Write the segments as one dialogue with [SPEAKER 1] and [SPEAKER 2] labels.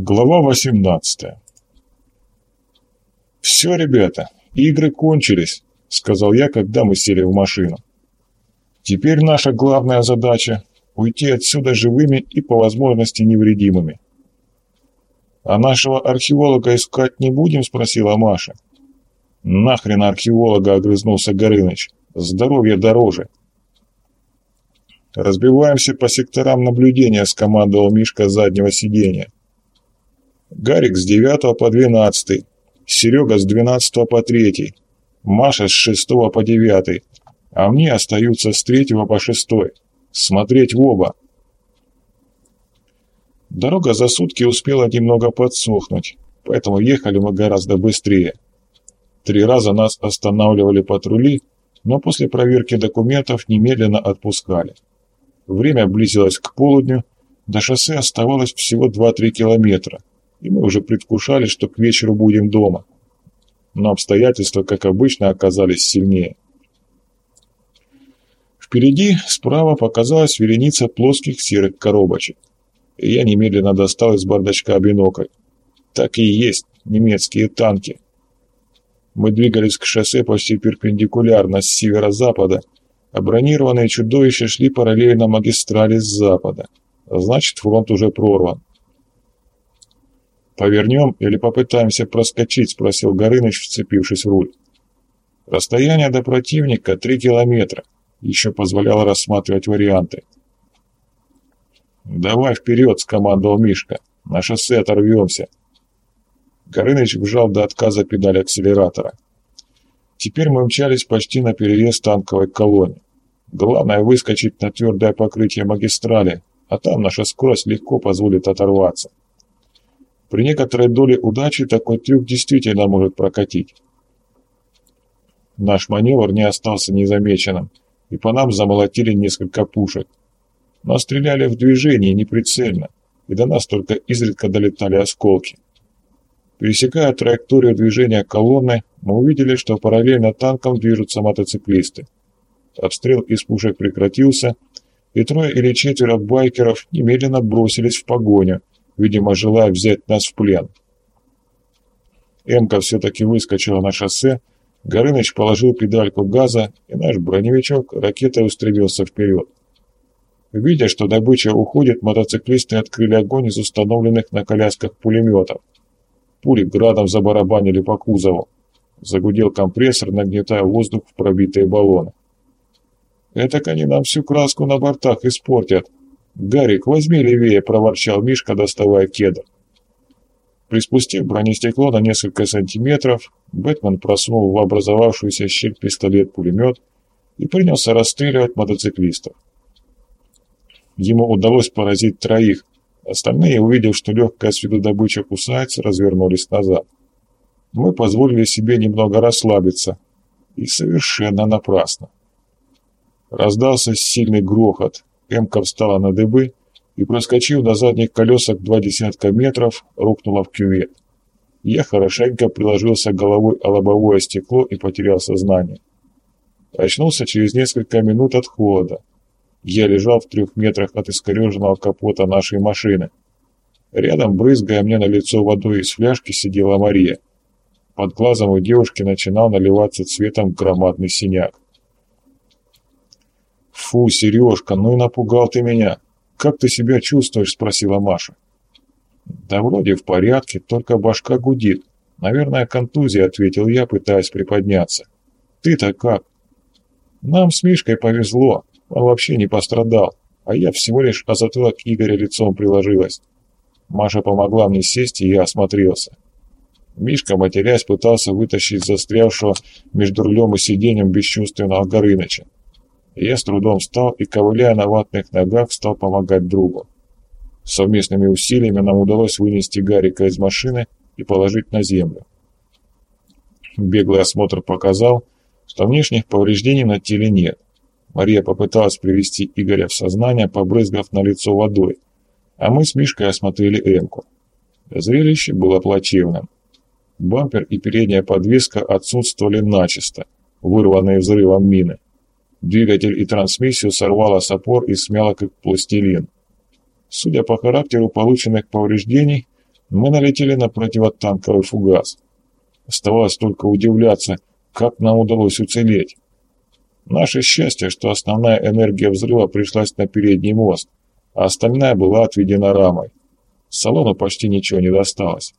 [SPEAKER 1] Глава 18 «Все, ребята, игры кончились», — сказал я, когда мы сели в машину. «Теперь наша главная задача — уйти отсюда живыми и по возможности невредимыми». «А нашего археолога искать не будем?» — спросила Маша. «Нахрен археолога!» — огрызнулся Горыныч. «Здоровье дороже!» «Разбиваемся по секторам наблюдения», — скомандовал Мишка заднего сиденья. Гарик с 9 по 12, Серега с 12 по 3, Маша с 6 по 9, а мне остаются с 3 по 6. Смотреть в оба. Дорога за сутки успела немного подсохнуть, поэтому ехали мы гораздо быстрее. Три раза нас останавливали патрули, но после проверки документов немедленно отпускали. Время близилось к полудню, до шоссе оставалось всего 2-3 километра и мы уже предвкушали, что к вечеру будем дома. Но обстоятельства, как обычно, оказались сильнее. Впереди справа показалась вереница плоских серых коробочек, я немедленно достал из бардачка бинокль. Так и есть немецкие танки. Мы двигались к шоссе почти перпендикулярно с северо-запада, а бронированные чудовища шли параллельно магистрали с запада. Значит, фронт уже прорван. «Повернем или попытаемся проскочить?» – спросил Горыныч, вцепившись в руль. Расстояние до противника – три километра. Еще позволяло рассматривать варианты. «Давай вперед!» – скомандовал Мишка. «На шоссе оторвемся!» Горыныч вжал до отказа педаль акселератора. Теперь мы мчались почти на перерез танковой колонне. Главное выскочить на твердое покрытие магистрали, а там наша скорость легко позволит оторваться. При некоторой доле удачи такой трюк действительно может прокатить. Наш маневр не остался незамеченным, и по нам замолотили несколько пушек. Но стреляли в движении неприцельно, и до нас только изредка долетали осколки. Пересекая траекторию движения колонны, мы увидели, что параллельно танкам движутся мотоциклисты. Обстрел из пушек прекратился, и трое или четверо байкеров немедленно бросились в погоню, видимо, желая взять нас в плен. Эмка все-таки выскочила на шоссе, Горыныч положил педальку газа, и наш броневичок ракетой устремился вперед. Видя, что добыча уходит, мотоциклисты открыли огонь из установленных на колясках пулеметов. Пули градом забарабанили по кузову. Загудел компрессор, нагнетая воздух в пробитые баллоны. «Этак они нам всю краску на бортах испортят», «Гарик, возьми левее!» – проворчал Мишка, доставая кедр. Приспустив бронестекло на несколько сантиметров, Бэтмен просунул в образовавшуюся щель пистолет-пулемет и принялся расстреливать мотоциклистов. Ему удалось поразить троих, остальные, увидев, что легкая с виду добыча кусается, развернулись назад. Мы позволили себе немного расслабиться, и совершенно напрасно. Раздался сильный грохот, Эмка встала на дыбы и, проскочив на задних колесах два десятка метров, рухнула в кювет. Я хорошенько приложился головой о лобовое стекло и потерял сознание. Очнулся через несколько минут от холода. Я лежал в трех метрах от искореженного капота нашей машины. Рядом, брызгая мне на лицо водой из фляжки, сидела Мария. Под глазом у девушки начинал наливаться цветом громадный синяк. «Фу, Сережка, ну и напугал ты меня. Как ты себя чувствуешь?» – спросила Маша. «Да вроде в порядке, только башка гудит. Наверное, контузия», – ответил я, пытаясь приподняться. «Ты-то как?» «Нам с Мишкой повезло. Он вообще не пострадал, а я всего лишь о затылок Игоря лицом приложилась». Маша помогла мне сесть, и я осмотрелся. Мишка, матерясь, пытался вытащить застрявшего между рулем и сиденьем бесчувственного Горыныча. Я с трудом встал и, ковыляя на ватных ногах, стал помогать другу. Совместными усилиями нам удалось вынести Гарика из машины и положить на землю. Беглый осмотр показал, что внешних повреждений на теле нет. Мария попыталась привести Игоря в сознание, побрызгав на лицо водой, а мы с Мишкой осмотрели Эмку. Зрелище было плачевным. Бампер и передняя подвеска отсутствовали начисто, вырванные взрывом мины. Двигатель и трансмиссию сорвало с опор и смяло как пластилин. Судя по характеру полученных повреждений, Мы налетели на противотанковый фугас. Оставалось только удивляться, как нам удалось уцелеть. Наше счастье, что основная энергия взрыва пришлась на передний мост, а остальная была отведена рамой. Салону почти ничего не досталось.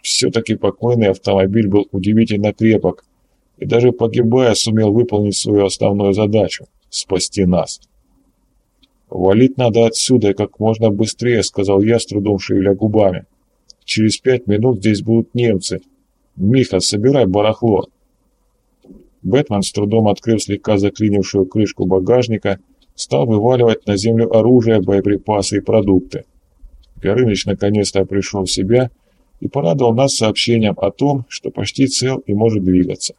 [SPEAKER 1] Все-таки покойный автомобиль был удивительно крепок и даже погибая сумел выполнить свою основную задачу – спасти нас. «Валить надо отсюда и как можно быстрее», — сказал я, с трудом шевеля губами. «Через пять минут здесь будут немцы. Миха, собирай барахло». Бэтмен, с трудом открыв слегка заклинившую крышку багажника, стал вываливать на землю оружие, боеприпасы и продукты. Горыныч наконец-то пришел в себя и порадовал нас сообщением о том, что почти цел и может двигаться.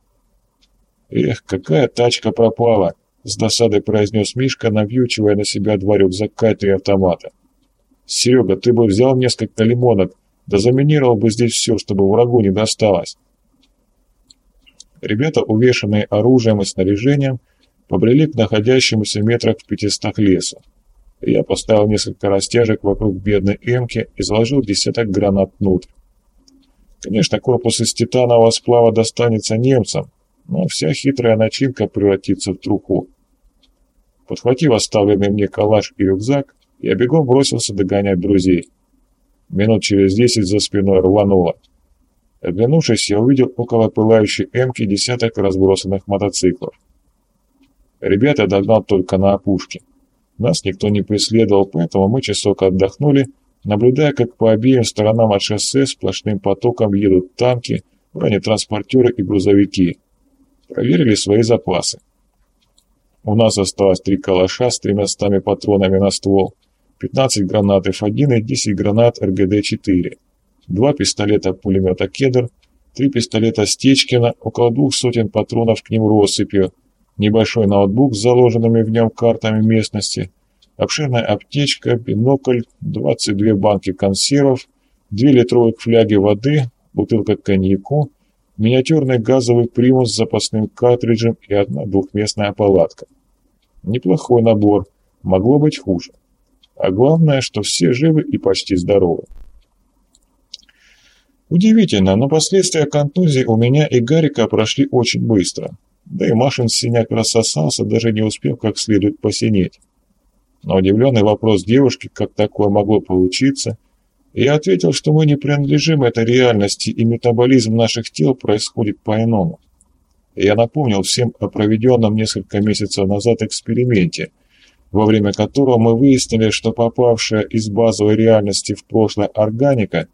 [SPEAKER 1] «Эх, какая тачка пропала!» С досадой произнес Мишка, навьючивая на себя два рюкзака и три автомата. «Серега, ты бы взял несколько лимонок, да заминировал бы здесь все, чтобы врагу не досталось». Ребята, увешанные оружием и снаряжением, побрели к находящемуся метрах в пятистах лесу. Я поставил несколько растяжек вокруг бедной эмки и заложил десяток гранат внутрь. Конечно, корпус из титанового сплава достанется немцам, но вся хитрая начинка превратится в труху. Подхватив оставленный мне калаш и рюкзак, я бегом бросился догонять друзей. Минут через десять за спиной рвануло. Оглянувшись, я увидел около пылающей эмки десяток разбросанных мотоциклов. Ребята догнал только на опушке. Нас никто не преследовал, поэтому мы часок отдохнули, наблюдая, как по обеим сторонам от шоссе сплошным потоком едут танки, бронетранспортеры и грузовики. Проверили свои запасы. У нас осталось три калаша с тремястами патронами на ствол, 15 гранат F1 и 10 гранат РГД-4, два пистолета-пулемета «Кедр», три пистолета Стечкина, около двух сотен патронов к ним россыпью, небольшой ноутбук с заложенными в нем картами местности, обширная аптечка, бинокль, 22 банки консервов, 2 литровые фляги воды, бутылка коньяку, миниатюрный газовый примус с запасным картриджем и одна двухместная палатка. Неплохой набор, могло быть хуже. А главное, что все живы и почти здоровы. Удивительно, но последствия контузии у меня и Гарика прошли очень быстро. Да и Машин синяк рассосался, даже не успев как следует посинеть. На удивленный вопрос девушки, как такое могло получиться, я ответил, что мы не принадлежим этой реальности, и метаболизм наших тел происходит по-иному. Я напомнил всем о проведенном несколько месяцев назад эксперименте, во время которого мы выяснили, что попавшая из базовой реальности в прошлое органика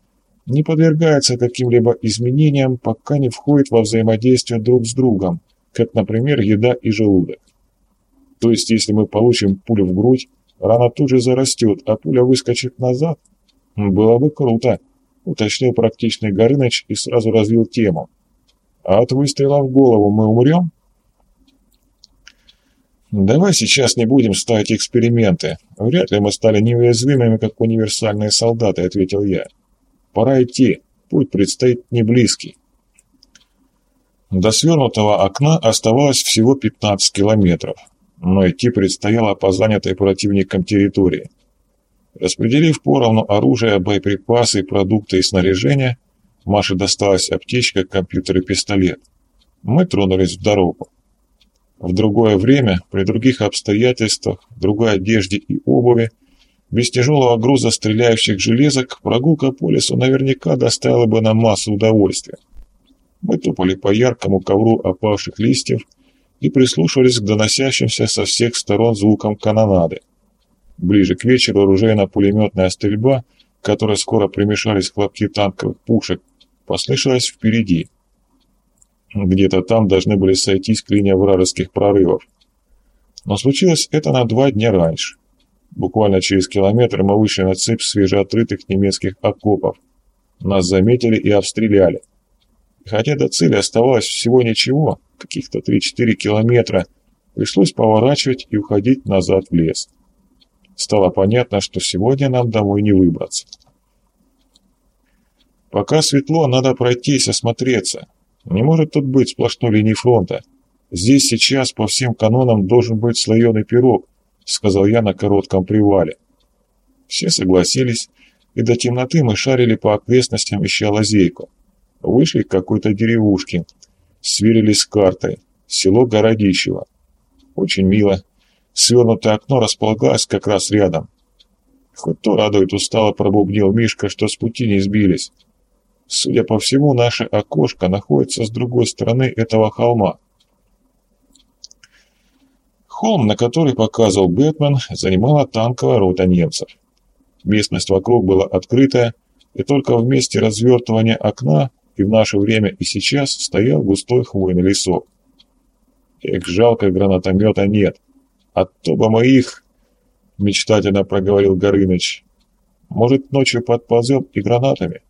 [SPEAKER 1] не подвергается каким-либо изменениям, пока не входит во взаимодействие друг с другом, как, например, еда и желудок. То есть, если мы получим пулю в грудь, рана тут же зарастет, а пуля выскочит назад? Было бы круто, уточнил практичный Горыныч и сразу развил тему. А от выстрела в голову мы умрем? Давай сейчас не будем ставить эксперименты. Вряд ли мы стали неуязвимыми, как универсальные солдаты, ответил я. Пора идти. Путь предстоит не близкий. До свернутого окна оставалось всего 15 километров, но идти предстояло по занятой противником территории. Распределив поровну оружие, боеприпасы, продукты и снаряжение, Маше досталась аптечка, компьютер и пистолет. Мы тронулись в дорогу. В другое время, при других обстоятельствах, другой одежде и обуви, без тяжелого груза стреляющих железок, прогулка по лесу наверняка доставила бы нам массу удовольствия. Мы топали по яркому ковру опавших листьев и прислушивались к доносящимся со всех сторон звукам канонады. Ближе к вечеру оружейно-пулеметная стрельба, к которой скоро примешались хлопки танковых пушек, послышалось впереди. Где-то там должны были сойтись клинья вражеских прорывов. Но случилось это на два дня раньше. Буквально через километр мы вышли на цепь свежеотрытых немецких окопов. Нас заметили и обстреляли. Хотя до цели оставалось всего ничего, каких-то 3-4 километра, пришлось поворачивать и уходить назад в лес. Стало понятно, что сегодня нам домой не выбраться. Пока светло, надо пройтись, осмотреться. Не может тут быть сплошной линии фронта. Здесь сейчас по всем канонам должен быть слоеный пирог, сказал я на коротком привале. Все согласились, и до темноты мы шарили по окрестностям, ища лазейку. Вышли к какой-то деревушке, сверились с картой. Село Городищево. Очень мило. Свернутое окно располагалось как раз рядом. Хоть то радует, устало пробубнил Мишка, что с пути не сбились. Судя по всему, наше окошко находится с другой стороны этого холма. Холм, на который показывал Бэтмен, занимала танковая рота немцев. Местность вокруг была открытая, и только в месте развертывания окна и в наше время и сейчас стоял густой хвойный лесок. Эх, жалко, гранатомета нет. А то бы мы их, мечтательно проговорил Горыныч. Может, ночью подползем и гранатами?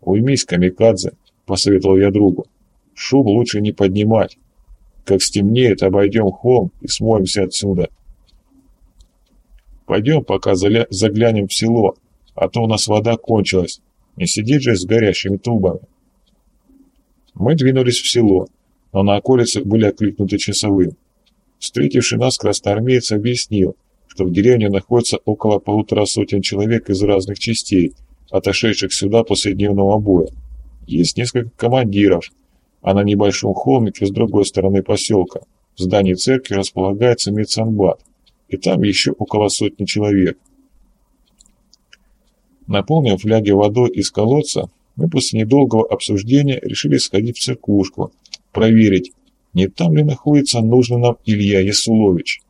[SPEAKER 1] Уймись, камикадзе, посоветовал я другу. Шум лучше не поднимать. Как стемнеет, обойдем холм и смоемся отсюда. Пойдем, пока заглянем в село, а то у нас вода кончилась. Не сидеть же с горящими трубами. Мы двинулись в село, но на околице были окликнуты часовым. Встретивший нас красноармеец объяснил, что в деревне находится около полутора сотен человек из разных частей, отошедших сюда после дневного боя. Есть несколько командиров, а на небольшом холмике с другой стороны поселка в здании церкви располагается медсанбат и там еще около сотни человек. Наполнив фляги водой из колодца, мы после недолгого обсуждения решили сходить в церквушку, проверить, не там ли находится нужный нам Илья Ясулович.